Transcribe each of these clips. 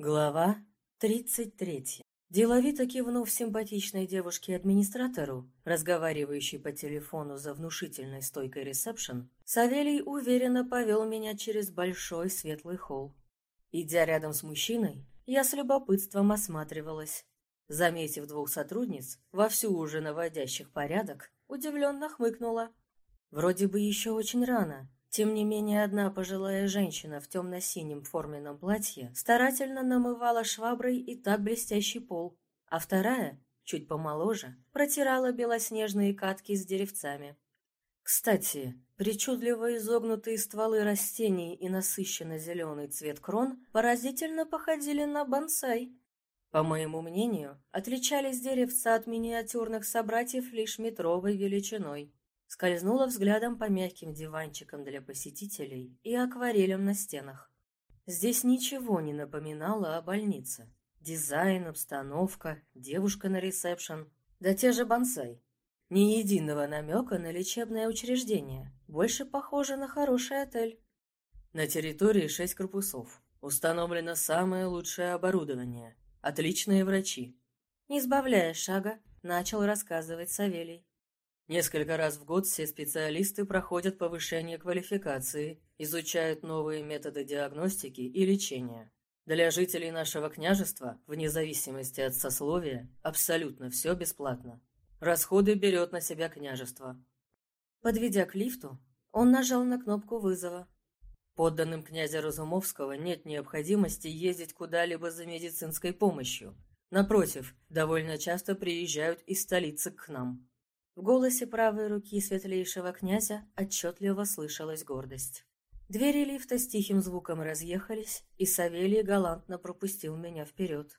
Глава 33. Деловито кивнув симпатичной девушке-администратору, разговаривающей по телефону за внушительной стойкой ресепшн, Савелий уверенно повел меня через большой светлый холл. Идя рядом с мужчиной, я с любопытством осматривалась. Заметив двух сотрудниц, вовсю уже наводящих порядок, удивленно хмыкнула. Вроде бы еще очень рано, тем не менее, одна пожилая женщина в темно-синем форменном платье старательно намывала шваброй и так блестящий пол, а вторая, чуть помоложе, протирала белоснежные катки с деревцами. Кстати, причудливо изогнутые стволы растений и насыщенно-зеленый цвет крон поразительно походили на бонсай. По моему мнению, отличались деревца от миниатюрных собратьев лишь метровой величиной. Скользнула взглядом по мягким диванчикам для посетителей и акварелям на стенах. Здесь ничего не напоминало о больнице. Дизайн, обстановка, девушка на ресепшн, да те же бонсай. Ни единого намека на лечебное учреждение, больше похоже на хороший отель. На территории шесть корпусов. Установлено самое лучшее оборудование. Отличные врачи. Не сбавляя шага, начал рассказывать Савелий. Несколько раз в год все специалисты проходят повышение квалификации, изучают новые методы диагностики и лечения. Для жителей нашего княжества, вне зависимости от сословия, абсолютно все бесплатно. Расходы берет на себя княжество. Подведя к лифту, он нажал на кнопку вызова. Подданным князя Разумовского нет необходимости ездить куда-либо за медицинской помощью. Напротив, довольно часто приезжают из столицы к нам. В голосе правой руки светлейшего князя отчетливо слышалась гордость. Двери лифта с тихим звуком разъехались, и Савелий галантно пропустил меня вперед.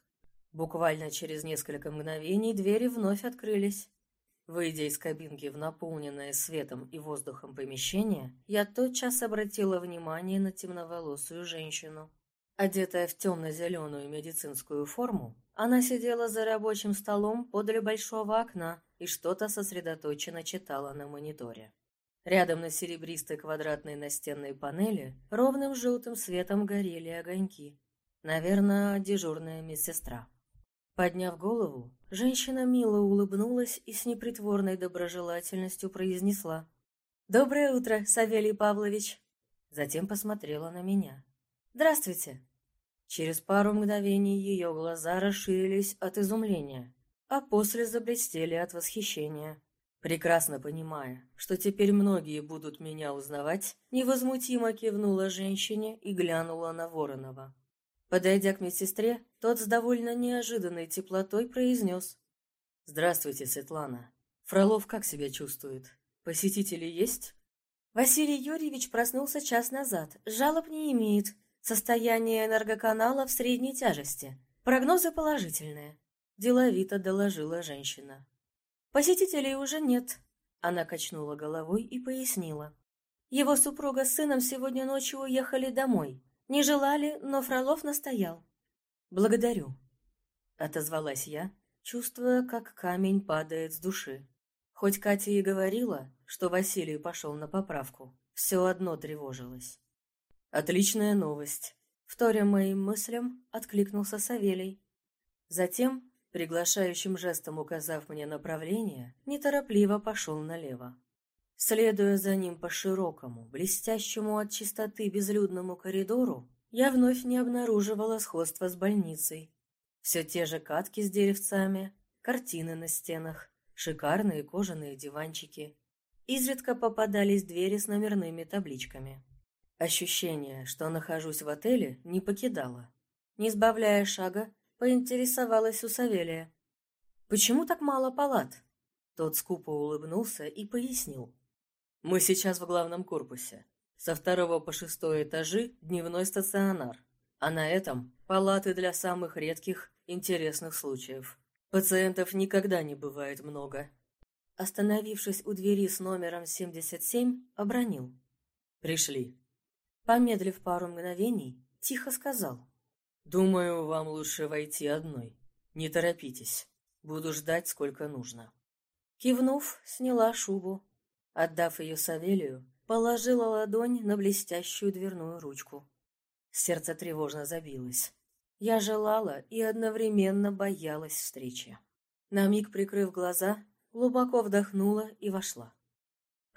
Буквально через несколько мгновений двери вновь открылись. Выйдя из кабинки в наполненное светом и воздухом помещение, я тотчас обратила внимание на темноволосую женщину. Одетая в темно-зеленую медицинскую форму, она сидела за рабочим столом подле большого окна и что-то сосредоточенно читала на мониторе. Рядом на серебристой квадратной настенной панели ровным желтым светом горели огоньки. Наверное, дежурная медсестра. Подняв голову, женщина мило улыбнулась и с непритворной доброжелательностью произнесла. «Доброе утро, Савелий Павлович!» Затем посмотрела на меня. «Здравствуйте!» Через пару мгновений ее глаза расширились от изумления, а после заблестели от восхищения. Прекрасно понимая, что теперь многие будут меня узнавать, невозмутимо кивнула женщине и глянула на Воронова. Подойдя к медсестре, тот с довольно неожиданной теплотой произнес. «Здравствуйте, Светлана. Фролов как себя чувствует? Посетители есть?» Василий Юрьевич проснулся час назад. Жалоб не имеет. Состояние энергоканала в средней тяжести. Прогнозы положительные. Деловито доложила женщина. Посетителей уже нет. Она качнула головой и пояснила. Его супруга с сыном сегодня ночью уехали домой. Не желали, но Фролов настоял. Благодарю. Отозвалась я, чувствуя, как камень падает с души. Хоть Катя и говорила, что Василий пошел на поправку, все одно тревожилось. «Отличная новость!» Вторя моим мыслям, откликнулся Савелий. Затем, приглашающим жестом указав мне направление, неторопливо пошел налево. Следуя за ним по широкому, блестящему от чистоты безлюдному коридору, я вновь не обнаруживала сходства с больницей. Все те же катки с деревцами, картины на стенах, шикарные кожаные диванчики. Изредка попадались двери с номерными табличками. Ощущение, что нахожусь в отеле, не покидало. Не сбавляя шага, поинтересовалась у Савелия. «Почему так мало палат?» Тот скупо улыбнулся и пояснил. «Мы сейчас в главном корпусе. Со второго по шестой этажи дневной стационар, а на этом палаты для самых редких, интересных случаев. Пациентов никогда не бывает много». Остановившись у двери с номером 77, обронил. «Пришли». Помедлив пару мгновений, тихо сказал. «Думаю, вам лучше войти одной. Не торопитесь. Буду ждать, сколько нужно». Кивнув, сняла шубу. Отдав ее Савелию, положила ладонь на блестящую дверную ручку. Сердце тревожно забилось. Я желала и одновременно боялась встречи. На миг прикрыв глаза, глубоко вдохнула и вошла.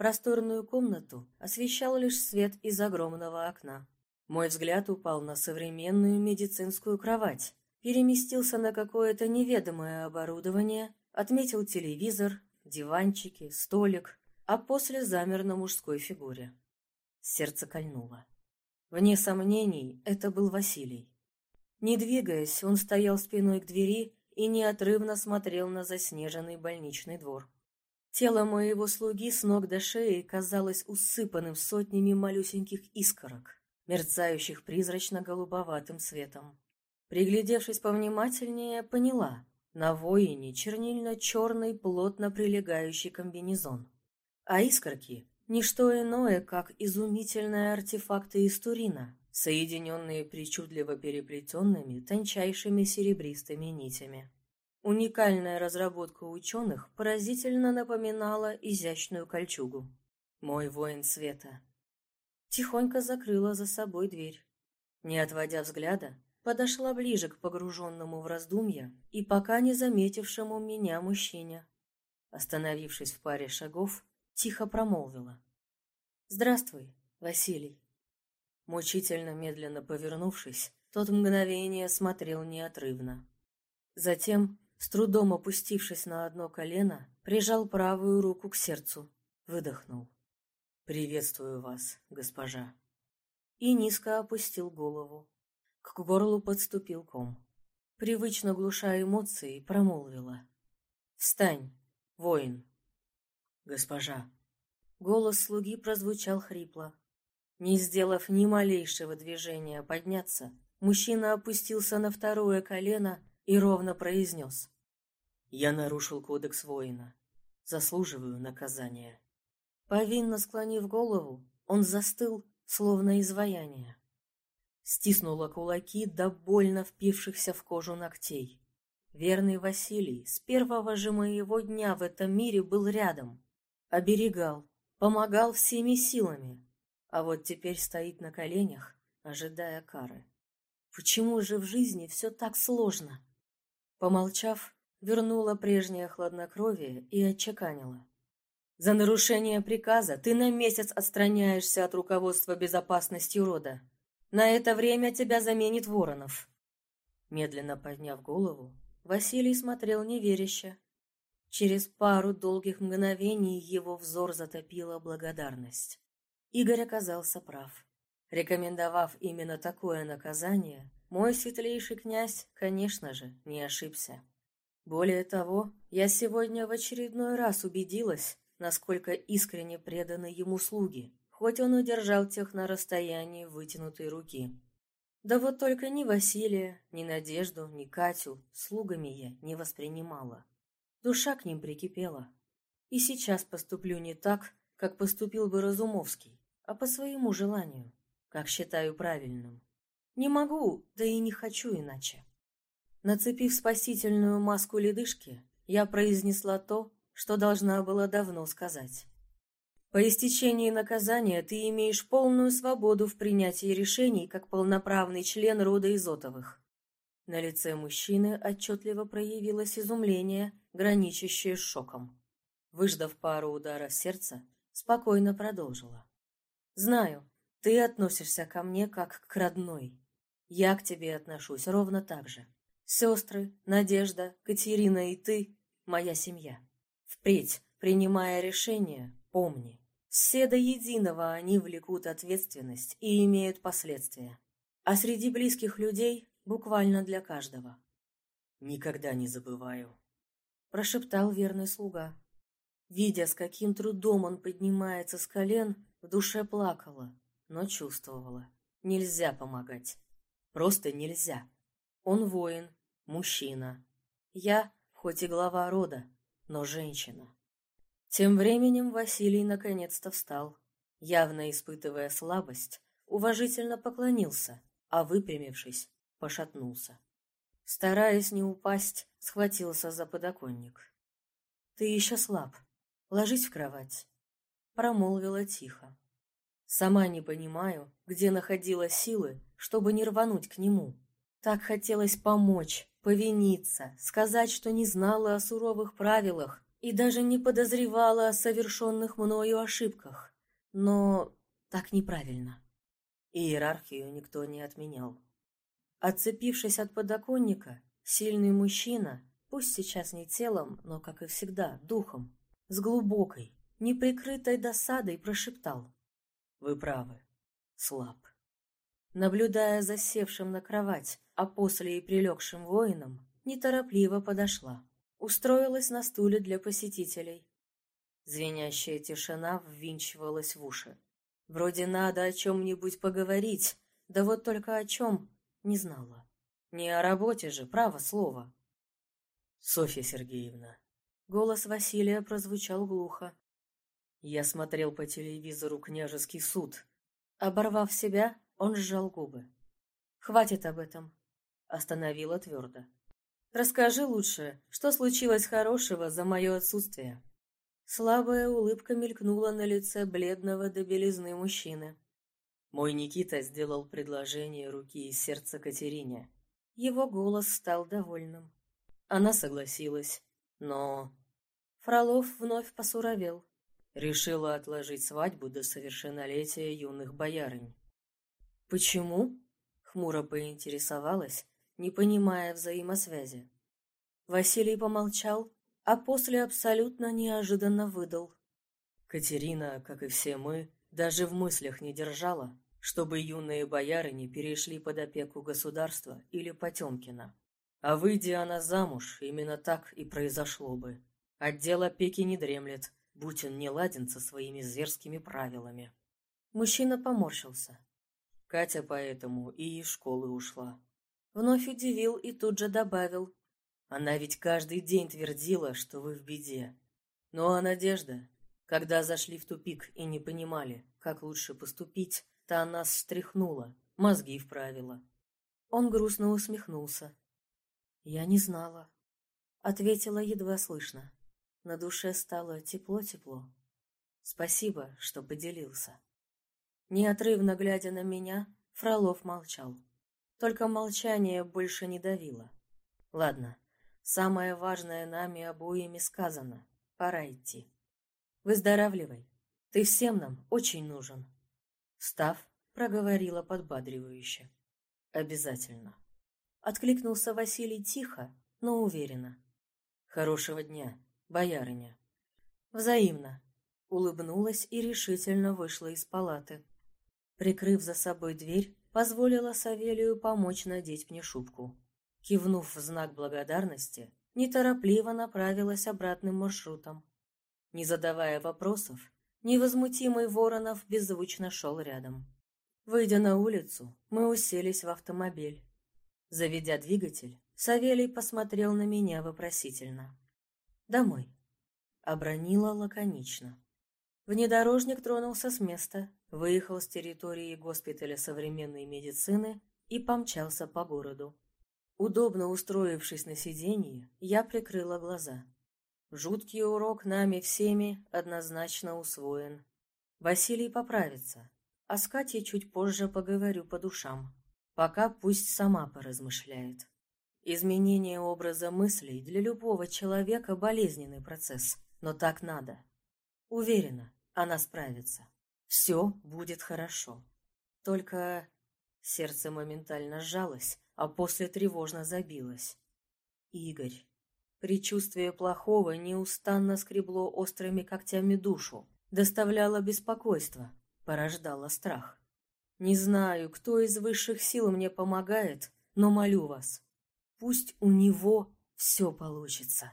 Просторную комнату освещал лишь свет из огромного окна. Мой взгляд упал на современную медицинскую кровать, переместился на какое-то неведомое оборудование, отметил телевизор, диванчики, столик, а после замер на мужской фигуре. Сердце кольнуло. Вне сомнений, это был Василий. Не двигаясь, он стоял спиной к двери и неотрывно смотрел на заснеженный больничный двор. Тело моего слуги с ног до шеи казалось усыпанным сотнями малюсеньких искорок, мерцающих призрачно-голубоватым светом. Приглядевшись повнимательнее, поняла. На воине чернильно-черный плотно прилегающий комбинезон. А искорки — ничто иное, как изумительные артефакты из Турина, соединенные причудливо переплетенными тончайшими серебристыми нитями. Уникальная разработка ученых поразительно напоминала изящную кольчугу. Мой воин света. Тихонько закрыла за собой дверь. Не отводя взгляда, подошла ближе к погруженному в раздумья и пока не заметившему меня мужчине. Остановившись в паре шагов, тихо промолвила. «Здравствуй, Василий». Мучительно медленно повернувшись, тот мгновение смотрел неотрывно. Затем, с трудом опустившись на одно колено, прижал правую руку к сердцу, выдохнул. «Приветствую вас, госпожа». И низко опустил голову. К горлу подступил ком. Привычно глушая эмоции, промолвила. «Встань, воин!» «Госпожа!» Голос слуги прозвучал хрипло. Не сделав ни малейшего движения подняться, мужчина опустился на второе колено и ровно произнес. «Я нарушил кодекс воина. Заслуживаю наказания». Повинно склонив голову, он застыл, словно изваяние. Стиснула кулаки до больно впившихся в кожу ногтей. Верный Василий с первого же моего дня в этом мире был рядом. Оберегал, помогал всеми силами, а вот теперь стоит на коленях, ожидая кары. Почему же в жизни все так сложно? Помолчав, вернула прежнее хладнокровие и отчеканила. За нарушение приказа ты на месяц отстраняешься от руководства безопасности рода. На это время тебя заменит Воронов. Медленно подняв голову, Василий смотрел неверяще. Через пару долгих мгновений его взор затопила благодарность. Игорь оказался прав. Рекомендовав именно такое наказание, мой светлейший князь, конечно же, не ошибся. Более того, я сегодня в очередной раз убедилась, насколько искренне преданы ему слуги, хоть он удержал тех на расстоянии вытянутой руки. Да вот только ни Василия, ни Надежду, ни Катю слугами я не воспринимала. Душа к ним прикипела. И сейчас поступлю не так, как поступил бы Разумовский а по своему желанию, как считаю правильным. Не могу, да и не хочу иначе. Нацепив спасительную маску ледышки, я произнесла то, что должна была давно сказать. По истечении наказания ты имеешь полную свободу в принятии решений как полноправный член рода Изотовых. На лице мужчины отчетливо проявилось изумление, граничащее с шоком. Выждав пару ударов сердца, спокойно продолжила. Знаю, ты относишься ко мне как к родной. Я к тебе отношусь ровно так же. Сестры, Надежда, Катерина и ты — моя семья. Впредь, принимая решение, помни, все до единого они влекут ответственность и имеют последствия. А среди близких людей буквально для каждого. «Никогда не забываю», — прошептал верный слуга. Видя, с каким трудом он поднимается с колен, в душе плакала, но чувствовала. Нельзя помогать. Просто нельзя. Он воин, мужчина. Я, хоть и глава рода, но женщина. Тем временем Василий наконец-то встал. Явно испытывая слабость, уважительно поклонился, а выпрямившись, пошатнулся. Стараясь не упасть, схватился за подоконник. «Ты еще слаб. Ложись в кровать промолвила тихо. Сама не понимаю, где находила силы, чтобы не рвануть к нему. Так хотелось помочь, повиниться, сказать, что не знала о суровых правилах и даже не подозревала о совершенных мною ошибках. Но так неправильно. Иерархию никто не отменял. Отцепившись от подоконника, сильный мужчина, пусть сейчас не телом, но, как и всегда, духом, с глубокой, неприкрытой досадой прошептал. «Вы правы. Слаб». Наблюдая за севшим на кровать, а после и прилегшим воином, неторопливо подошла. Устроилась на стуле для посетителей. Звенящая тишина ввинчивалась в уши. Вроде надо о чем-нибудь поговорить, да вот только о чем не знала. Не о работе же, право слово. Софья Сергеевна. Голос Василия прозвучал глухо. Я смотрел по телевизору «Княжеский суд». Оборвав себя, он сжал губы. «Хватит об этом», — остановила твердо. «Расскажи лучше, что случилось хорошего за мое отсутствие». Слабая улыбка мелькнула на лице бледного до белизны мужчины. Мой Никита сделал предложение руки и сердца Катерине. Его голос стал довольным. Она согласилась, но... Фролов вновь посуровел. Решила отложить свадьбу до совершеннолетия юных боярынь. «Почему?» — хмуро поинтересовалась, не понимая взаимосвязи. Василий помолчал, а после абсолютно неожиданно выдал. Катерина, как и все мы, даже в мыслях не держала, чтобы юные боярыни перешли под опеку государства или Потемкина. А выйдя она замуж, именно так и произошло бы. Отдел опеки не дремлет, будь он не ладен со своими зверскими правилами. Мужчина поморщился. Катя поэтому и из школы ушла. Вновь удивил и тут же добавил, она ведь каждый день твердила, что вы в беде. Ну а Надежда, когда зашли в тупик и не понимали, как лучше поступить, та нас встряхнула, мозги вправила. Он грустно усмехнулся. «Я не знала», — ответила едва слышно. На душе стало тепло-тепло. «Спасибо, что поделился». Неотрывно глядя на меня, Фролов молчал. Только молчание больше не давило. «Ладно, Самое важное нами обоими сказано. Пора идти. Выздоравливай. Ты всем нам очень нужен. Став, проговорила подбадривающе. Обязательно. Откликнулся Василий тихо, но уверенно. Хорошего дня, боярыня. Взаимно. Улыбнулась и решительно вышла из палаты. Прикрыв за собой дверь, позволила Савелию помочь надеть мне шубку. Кивнув в знак благодарности, неторопливо направилась обратным маршрутом. Не задавая вопросов, невозмутимый Воронов беззвучно шел рядом. Выйдя на улицу, мы уселись в автомобиль. Заведя двигатель, Савелий посмотрел на меня вопросительно. «Домой», — обронила лаконично. Внедорожник тронулся с места, выехал с территории госпиталя современной медицины и помчался по городу. Удобно устроившись на сиденье, я прикрыла глаза. Жуткий урок нами всеми однозначно усвоен. Василий поправится, а с Катей чуть позже поговорю по душам. Пока пусть сама поразмышляет. Изменение образа мыслей для любого человека – болезненный процесс, но так надо. Уверена, она справится. Все будет хорошо. Только сердце моментально сжалось, а после тревожно забилось. Игорь. Предчувствие плохого неустанно скребло острыми когтями душу, доставляло беспокойство, порождало страх. Не знаю, кто из высших сил мне помогает, но молю вас, пусть у него все получится.